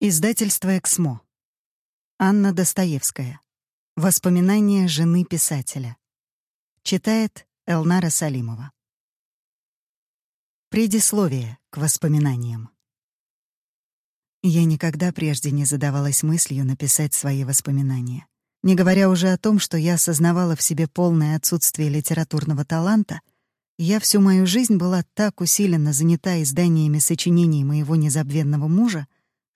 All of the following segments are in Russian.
Издательство «Эксмо». Анна Достоевская. Воспоминания жены писателя. Читает Элнара Салимова. Предисловие к воспоминаниям. Я никогда прежде не задавалась мыслью написать свои воспоминания. Не говоря уже о том, что я осознавала в себе полное отсутствие литературного таланта, я всю мою жизнь была так усиленно занята изданиями сочинений моего незабвенного мужа,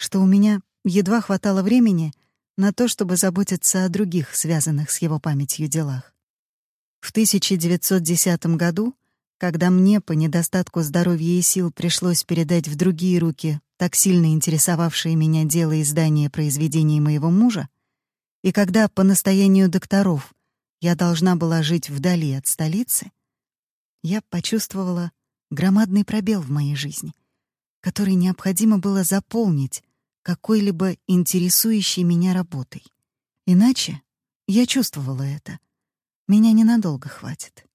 что у меня едва хватало времени на то, чтобы заботиться о других, связанных с его памятью делах. В 1910 году, когда мне по недостатку здоровья и сил пришлось передать в другие руки так сильно интересовавшие меня дело издания произведений моего мужа, и когда по настоянию докторов я должна была жить вдали от столицы, я почувствовала громадный пробел в моей жизни, который необходимо было заполнить какой-либо интересующей меня работой. Иначе я чувствовала это. Меня ненадолго хватит.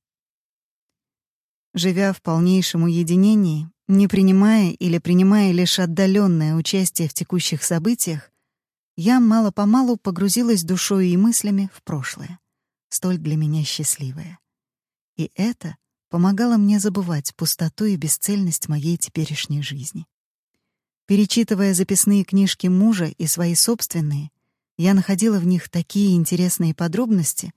Живя в полнейшем уединении, не принимая или принимая лишь отдаленное участие в текущих событиях, я мало-помалу погрузилась душой и мыслями в прошлое, столь для меня счастливое. И это помогало мне забывать пустоту и бесцельность моей теперешней жизни. Перечитывая записные книжки мужа и свои собственные, я находила в них такие интересные подробности,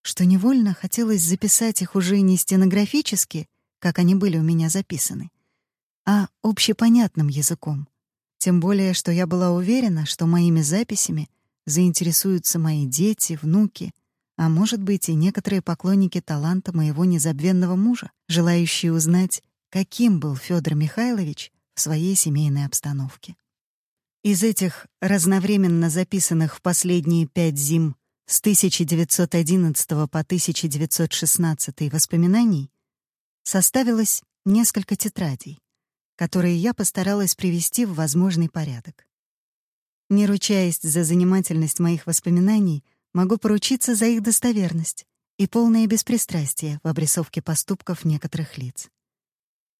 что невольно хотелось записать их уже не стенографически, как они были у меня записаны, а общепонятным языком. Тем более, что я была уверена, что моими записями заинтересуются мои дети, внуки, а может быть и некоторые поклонники таланта моего незабвенного мужа, желающие узнать, каким был Федор Михайлович своей семейной обстановке. Из этих разновременно записанных в последние пять зим с 1911 по 1916 воспоминаний составилось несколько тетрадей, которые я постаралась привести в возможный порядок. Не ручаясь за занимательность моих воспоминаний, могу поручиться за их достоверность и полное беспристрастие в обрисовке поступков некоторых лиц.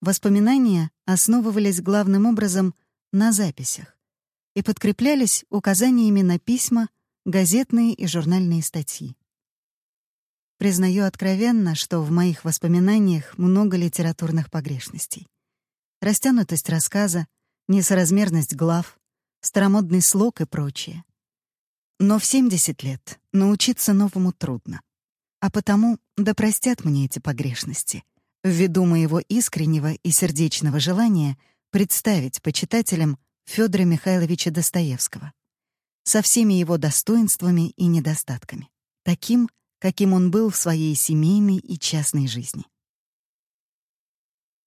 Воспоминания основывались главным образом на записях и подкреплялись указаниями на письма, газетные и журнальные статьи. Признаю откровенно, что в моих воспоминаниях много литературных погрешностей. Растянутость рассказа, несоразмерность глав, старомодный слог и прочее. Но в 70 лет научиться новому трудно. А потому да простят мне эти погрешности — ввиду моего искреннего и сердечного желания представить почитателям Федора Михайловича Достоевского со всеми его достоинствами и недостатками, таким, каким он был в своей семейной и частной жизни.